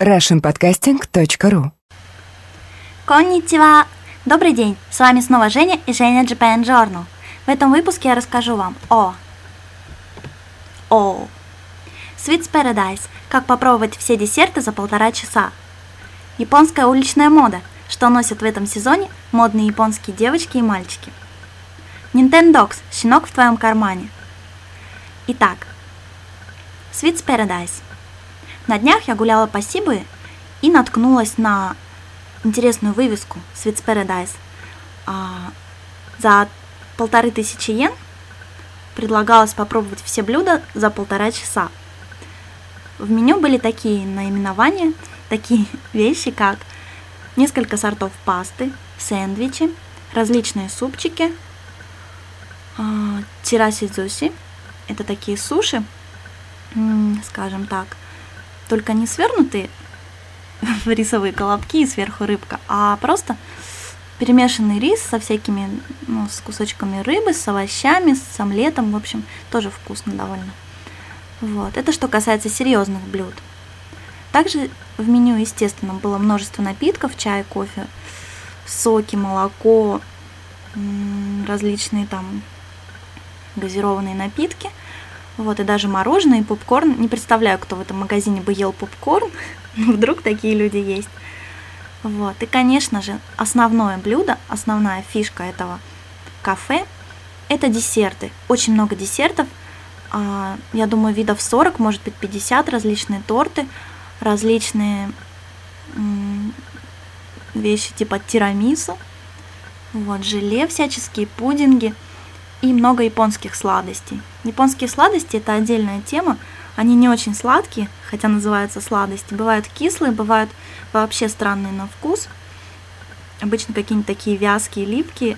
russianpodcasting.ru Конничева! Добрый день! С вами снова Женя и Женя Japan Journal. В этом выпуске я расскажу вам о... О... Sweets Paradise. Как попробовать все десерты за полтора часа. Японская уличная мода. Что носят в этом сезоне модные японские девочки и мальчики. Nintendox. Щенок в твоем кармане. Итак, Sweets Paradise. На днях я гуляла по Сибуе и наткнулась на интересную вывеску Sweets Paradise. А, за полторы тысячи йен предлагалось попробовать все блюда за полтора часа. В меню были такие наименования, такие вещи, как несколько сортов пасты, сэндвичи, различные супчики, а, тирасидзуси, это такие суши, скажем так, только не свернутые в рисовые колобки и сверху рыбка, а просто перемешанный рис со всякими, ну, с кусочками рыбы, с овощами, с омлетом, в общем, тоже вкусно довольно. Вот, это что касается серьезных блюд. Также в меню, естественно, было множество напитков, чай, кофе, соки, молоко, различные там газированные напитки – вот, и даже мороженое, и попкорн. Не представляю, кто в этом магазине бы ел попкорн, вдруг такие люди есть. Вот, и, конечно же, основное блюдо, основная фишка этого кафе – это десерты. Очень много десертов. А, я думаю, видов 40, может быть, 50 различные торты, различные вещи типа тирамису, вот, желе всяческие, пудинги – и много японских сладостей. Японские сладости – это отдельная тема. Они не очень сладкие, хотя называются сладости. Бывают кислые, бывают вообще странные на вкус. Обычно какие-нибудь такие вязкие, липкие.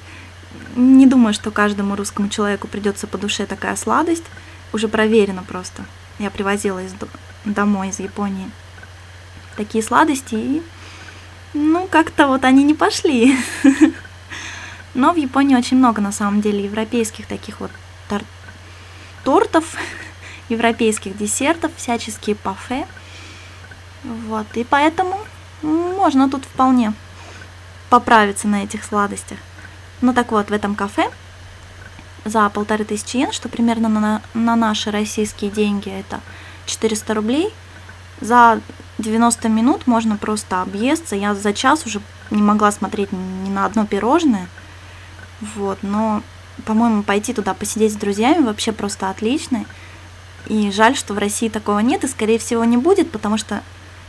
Не думаю, что каждому русскому человеку придется по душе такая сладость. Уже проверено просто. Я привозила из, домой из Японии такие сладости, и ну, как-то вот они не пошли. Но в Японии очень много, на самом деле, европейских таких вот тор- тортов, европейских десертов, всяческие пафе. Вот, и поэтому можно тут вполне поправиться на этих сладостях. Ну так вот, в этом кафе за полторы тысячи йен, что примерно на, на наши российские деньги это 400 рублей, за 90 минут можно просто объесться. Я за час уже не могла смотреть ни на одно пирожное – вот, но, по-моему, пойти туда посидеть с друзьями вообще просто отлично. И жаль, что в России такого нет, и, скорее всего, не будет, потому что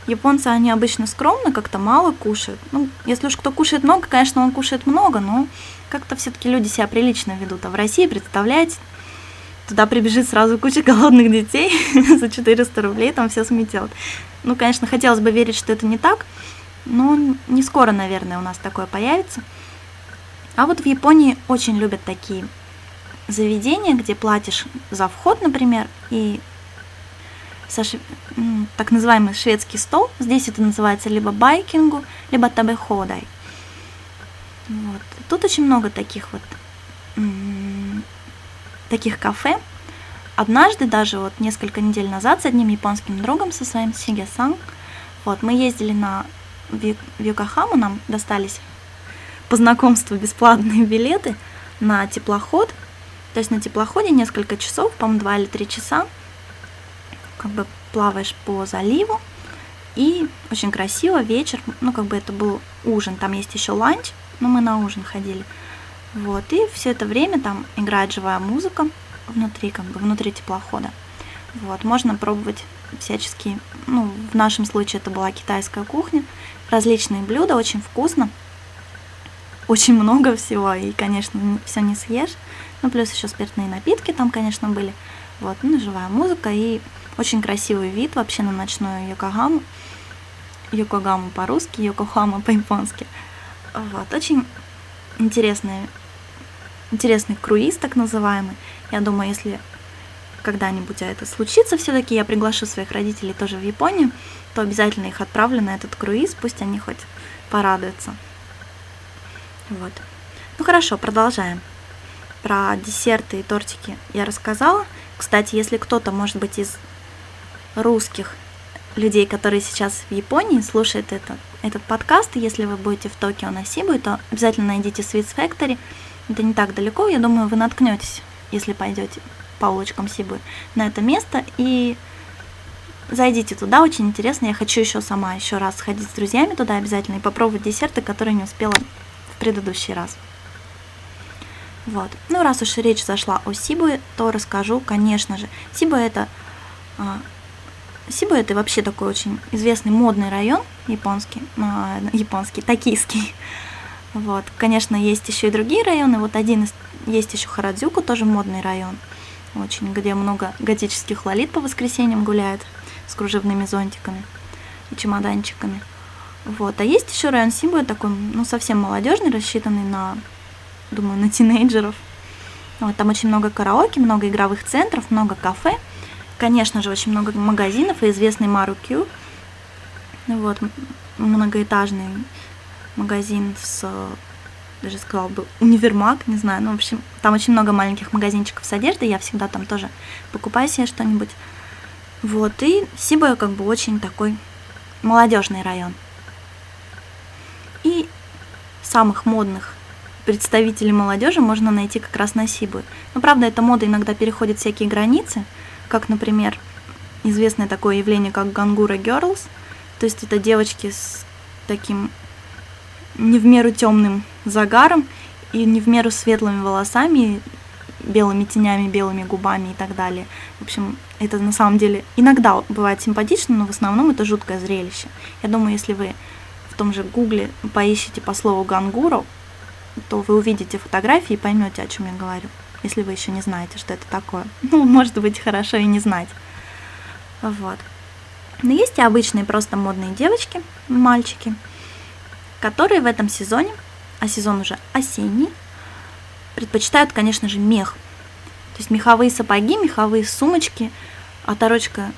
японцы, они обычно скромно, как-то мало кушают. Ну, если уж кто кушает много, конечно, он кушает много, но как-то все-таки люди себя прилично ведут. А в России, представляете, туда прибежит сразу куча голодных детей за 400 рублей, там все сметет. Ну, конечно, хотелось бы верить, что это не так, но не скоро, наверное, у нас такое появится. А вот в Японии очень любят такие заведения, где платишь за вход, например, и со ш... так называемый шведский стол. Здесь это называется либо байкингу, либо табеходай. Вот. Тут очень много таких вот таких кафе. Однажды, даже вот несколько недель назад, с одним японским другом, со своим Сиге-сан, вот, мы ездили на в Йокохаму, нам достались по знакомству бесплатные билеты на теплоход. То есть на теплоходе несколько часов, по-моему, два или три часа, как бы плаваешь по заливу, и очень красиво, вечер, ну, как бы это был ужин, там есть еще ланч, но мы на ужин ходили. Вот, и все это время там играет живая музыка внутри, как бы внутри теплохода. Вот, можно пробовать всяческие, ну, в нашем случае это была китайская кухня, различные блюда, очень вкусно очень много всего, и, конечно, все не съешь. Ну, плюс еще спиртные напитки там, конечно, были. Вот, ну, живая музыка и очень красивый вид вообще на ночную Йокогаму. Йокогаму по-русски, Йокохама по-японски. Вот, очень интересный, интересный круиз, так называемый. Я думаю, если когда-нибудь это случится все-таки, я приглашу своих родителей тоже в Японию, то обязательно их отправлю на этот круиз, пусть они хоть порадуются. Вот. Ну хорошо, продолжаем. Про десерты и тортики я рассказала. Кстати, если кто-то, может быть, из русских людей, которые сейчас в Японии слушают это, этот подкаст. Если вы будете в Токио на Сибу, то обязательно найдите Sweets Factory. Это не так далеко, я думаю, вы наткнетесь, если пойдете по улочкам Сибы на это место. И зайдите туда, очень интересно. Я хочу еще сама еще раз сходить с друзьями туда обязательно и попробовать десерты, которые не успела предыдущий раз. Вот. Ну, раз уж речь зашла о Сибуе, то расскажу, конечно же. Сибуя это а, Сибу это вообще такой очень известный модный район японский, э, японский, токийский. Вот, конечно, есть еще и другие районы. Вот один из есть еще Харадзюку, тоже модный район, очень, где много готических лолит по воскресеньям гуляют с кружевными зонтиками и чемоданчиками. Вот, а есть еще район Сибуя такой, ну совсем молодежный, рассчитанный на, думаю, на тинейджеров. Вот, там очень много караоке, много игровых центров, много кафе. Конечно же, очень много магазинов и известный Мару Кью. Вот, многоэтажный магазин с, даже сказала бы, универмаг, не знаю, ну, в общем, там очень много маленьких магазинчиков с одеждой, я всегда там тоже покупаю себе что-нибудь. Вот, и Сибуя как бы очень такой молодежный район. И самых модных представителей молодежи можно найти как раз на Сибуе. Но правда, эта мода иногда переходит всякие границы – как, например, известное такое явление, как гангура girls, то есть это девочки с таким не в меру темным загаром и не в меру светлыми волосами, белыми тенями, белыми губами и так далее. В общем, это на самом деле иногда бывает симпатично, но в основном это жуткое зрелище. Я думаю, если вы том же гугле поищите по слову гангуру, то вы увидите фотографии и поймете, о чем я говорю если вы еще не знаете, что это такое. Ну, может быть, хорошо и не знать. Вот. Но есть и обычные просто модные девочки, мальчики, которые в этом сезоне, а сезон уже осенний, предпочитают, конечно же, мех. То есть меховые сапоги, меховые сумочки, оторочка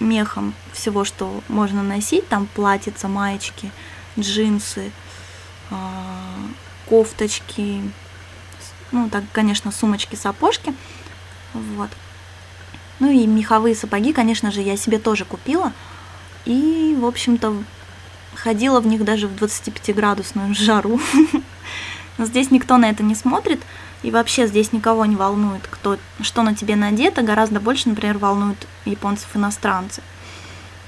мехом всего, что можно носить, там платьица, маечки, джинсы, а, кофточки, ну, так, конечно, сумочки, сапожки. Вот. Ну и меховые сапоги, конечно же, я себе тоже купила. И, в общем-то, ходила в них даже в 25-градусную жару. Но здесь никто на это не смотрит. И вообще здесь никого не волнует, кто, что на тебе надето. Гораздо больше, например, волнуют японцев иностранцы.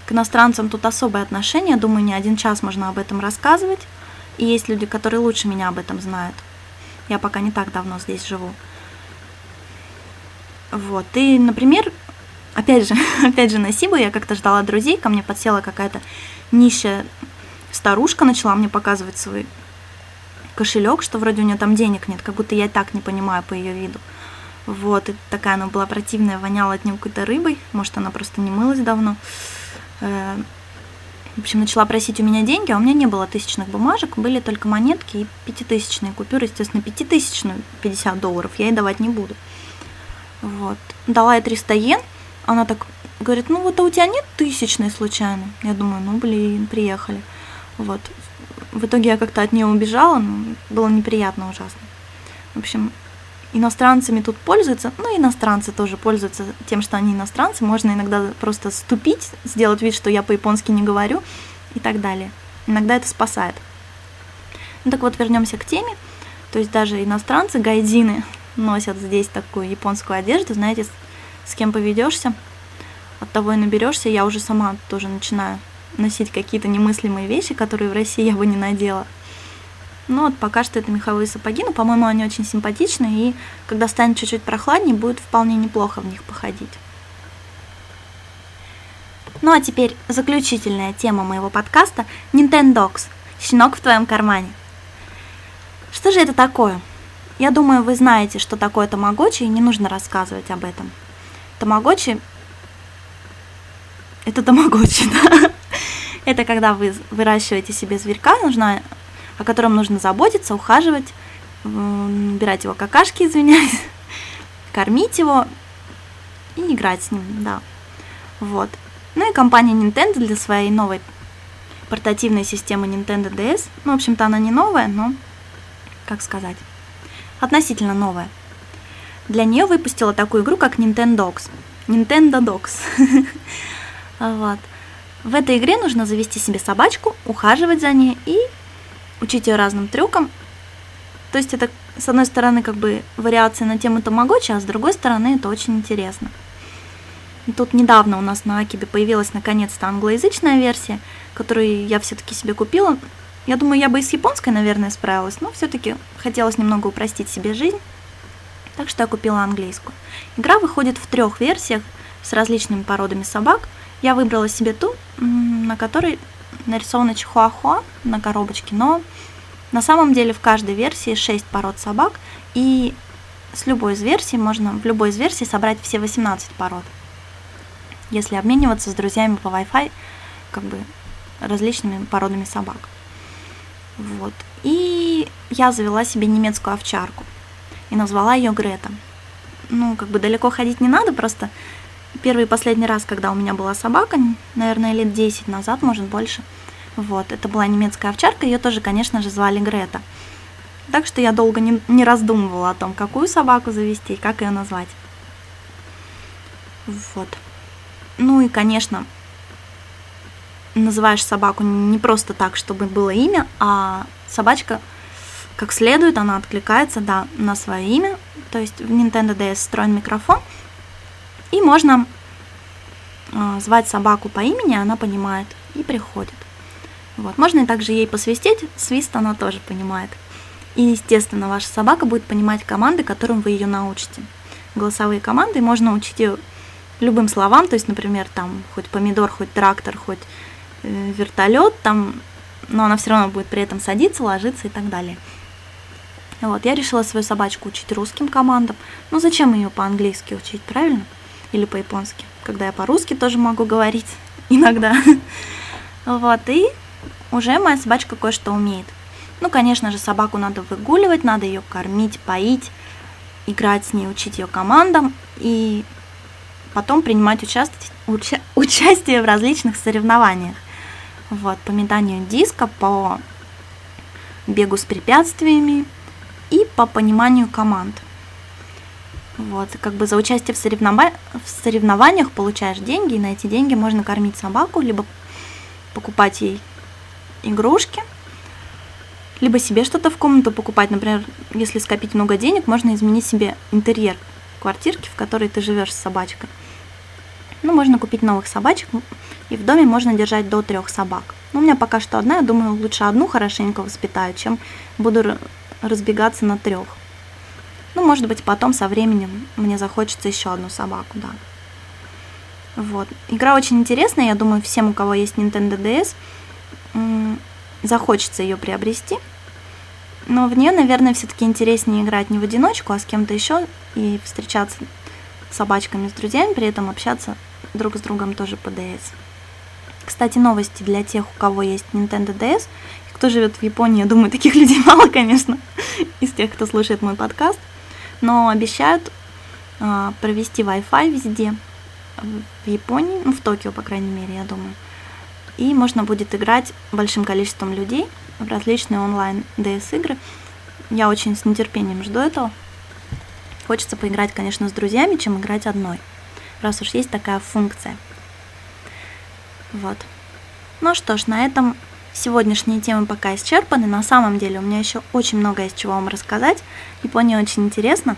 К иностранцам тут особое отношение. Думаю, не один час можно об этом рассказывать. И есть люди, которые лучше меня об этом знают. Я пока не так давно здесь живу. Вот. И, например, опять же, опять же на Сибу я как-то ждала друзей, ко мне подсела какая-то нищая старушка, начала мне показывать свой кошелек, что вроде у нее там денег нет, как будто я и так не понимаю по ее виду. Вот, и такая она была противная, воняла от нее какой-то рыбой, может, она просто не мылась давно. Э, в общем, начала просить у меня деньги, а у меня не было тысячных бумажек, были только монетки и пятитысячные купюры. Естественно, пятитысячную 50 долларов я ей давать не буду. Вот. Дала я 300 йен, она так говорит, ну вот а у тебя нет тысячной случайно? Я думаю, ну блин, приехали. Вот. В итоге я как-то от нее убежала, но было неприятно ужасно. В общем, иностранцами тут пользуются, ну, иностранцы тоже пользуются тем, что они иностранцы, можно иногда просто ступить, сделать вид, что я по-японски не говорю и так далее. Иногда это спасает. Ну так вот, вернемся к теме. То есть даже иностранцы, гайдины, носят здесь такую японскую одежду, знаете, с кем поведешься, от того и наберешься. Я уже сама тоже начинаю носить какие-то немыслимые вещи, которые в России я бы не надела. Ну вот пока что это меховые сапоги, но, по-моему, они очень симпатичные, и когда станет чуть-чуть прохладнее, будет вполне неплохо в них походить. Ну а теперь заключительная тема моего подкаста – Nintendogs – щенок в твоем кармане. Что же это такое? Я думаю, вы знаете, что такое тамагочи, и не нужно рассказывать об этом. Тамагочи – это тамагочи, да? Это когда вы выращиваете себе зверька, нужна о котором нужно заботиться, ухаживать, убирать его какашки, извиняюсь, кормить его и играть с ним, да. Вот. Ну и компания Nintendo для своей новой портативной системы Nintendo DS, ну, в общем-то, она не новая, но, как сказать, относительно новая. Для нее выпустила такую игру, как Nintendo Dogs. Nintendo Dogs. вот. В этой игре нужно завести себе собачку, ухаживать за ней и учить ее разным трюкам. То есть это, с одной стороны, как бы вариация на тему тамагочи, а с другой стороны, это очень интересно. И тут недавно у нас на Акибе появилась наконец-то англоязычная версия, которую я все-таки себе купила. Я думаю, я бы и с японской, наверное, справилась, но все-таки хотелось немного упростить себе жизнь, так что я купила английскую. Игра выходит в трех версиях с различными породами собак – я выбрала себе ту, на которой нарисована чихуахуа на коробочке, но на самом деле в каждой версии 6 пород собак, и с любой из версий можно в любой из версий собрать все 18 пород. Если обмениваться с друзьями по Wi-Fi, как бы различными породами собак. Вот. И я завела себе немецкую овчарку и назвала ее Грета. Ну, как бы далеко ходить не надо, просто первый и последний раз, когда у меня была собака, наверное, лет 10 назад, может больше, вот, это была немецкая овчарка, ее тоже, конечно же, звали Грета. Так что я долго не, не раздумывала о том, какую собаку завести и как ее назвать. Вот. Ну и, конечно, называешь собаку не просто так, чтобы было имя, а собачка как следует, она откликается, да, на свое имя. То есть в Nintendo DS встроен микрофон – и можно э, звать собаку по имени, она понимает и приходит. Вот. Можно и также ей посвистеть, свист она тоже понимает. И, естественно, ваша собака будет понимать команды, которым вы ее научите. Голосовые команды можно учить ее любым словам, то есть, например, там хоть помидор, хоть трактор, хоть э, вертолет, там, но она все равно будет при этом садиться, ложиться и так далее. Вот, я решила свою собачку учить русским командам. Ну зачем ее по-английски учить, правильно? Или по-японски, когда я по-русски тоже могу говорить иногда. Вот, и уже моя собачка кое-что умеет. Ну, конечно же, собаку надо выгуливать, надо ее кормить, поить, играть с ней, учить ее командам и потом принимать участие, уча, участие в различных соревнованиях. Вот, по метанию диска, по бегу с препятствиями и по пониманию команд. Вот, как бы за участие в, соревнова... в соревнованиях получаешь деньги, и на эти деньги можно кормить собаку, либо покупать ей игрушки, либо себе что-то в комнату покупать. Например, если скопить много денег, можно изменить себе интерьер квартирки, в которой ты живешь с собачкой. Ну, можно купить новых собачек, и в доме можно держать до трех собак. Ну, у меня пока что одна, я думаю, лучше одну хорошенько воспитаю, чем буду разбегаться на трех. Ну, может быть, потом со временем мне захочется еще одну собаку, да. Вот. Игра очень интересная, я думаю, всем, у кого есть Nintendo DS, захочется ее приобрести. Но в нее, наверное, все-таки интереснее играть не в одиночку, а с кем-то еще и встречаться с собачками, с друзьями, при этом общаться друг с другом тоже по DS. Кстати, новости для тех, у кого есть Nintendo DS, кто живет в Японии, я думаю, таких людей мало, конечно, из тех, кто слушает мой подкаст – но обещают э, провести Wi-Fi везде, в Японии, ну в Токио, по крайней мере, я думаю. И можно будет играть большим количеством людей в различные онлайн DS игры. Я очень с нетерпением жду этого. Хочется поиграть, конечно, с друзьями, чем играть одной, раз уж есть такая функция. Вот. Ну что ж, на этом Сегодняшние темы пока исчерпаны. На самом деле у меня еще очень много есть чего вам рассказать. Япония очень интересна.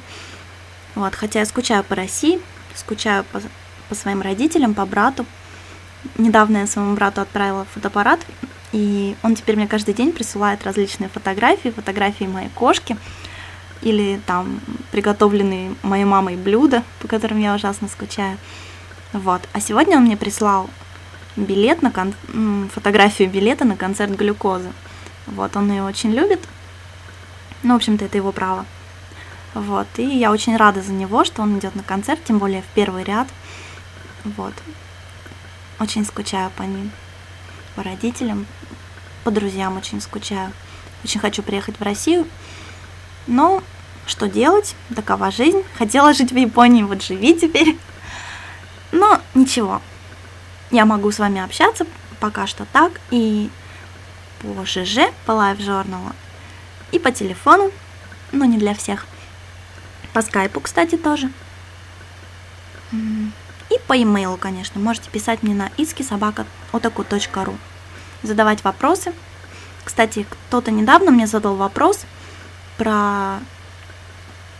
Вот, хотя я скучаю по России, скучаю по, по своим родителям, по брату. Недавно я своему брату отправила фотоаппарат, и он теперь мне каждый день присылает различные фотографии, фотографии моей кошки, или там приготовленные моей мамой блюда, по которым я ужасно скучаю. Вот. А сегодня он мне прислал билет на кон... фотографию билета на концерт глюкозы. Вот, он ее очень любит. Ну, в общем-то, это его право. Вот, и я очень рада за него, что он идет на концерт, тем более в первый ряд. Вот. Очень скучаю по ним, по родителям, по друзьям очень скучаю. Очень хочу приехать в Россию. Но что делать? Такова жизнь. Хотела жить в Японии, вот живи теперь. Но ничего, я могу с вами общаться пока что так и по ЖЖ, по Journal, и по телефону, но не для всех. По скайпу, кстати, тоже. И по имейлу, конечно, можете писать мне на iskisobaka.otaku.ru Задавать вопросы. Кстати, кто-то недавно мне задал вопрос про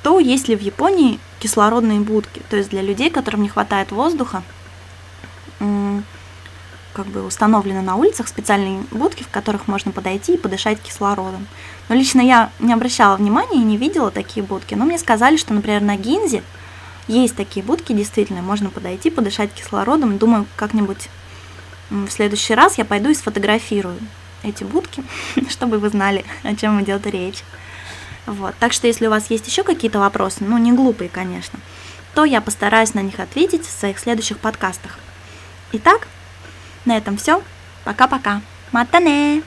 то, есть ли в Японии кислородные будки. То есть для людей, которым не хватает воздуха, как бы установлены на улицах специальные будки, в которых можно подойти и подышать кислородом. Но лично я не обращала внимания и не видела такие будки. Но мне сказали, что, например, на Гинзе есть такие будки, действительно, можно подойти, подышать кислородом. Думаю, как-нибудь в следующий раз я пойду и сфотографирую эти будки, чтобы вы знали, о чем идет речь. Вот. Так что, если у вас есть еще какие-то вопросы, ну, не глупые, конечно, то я постараюсь на них ответить в своих следующих подкастах. Итак, на этом все. Пока-пока. Матане!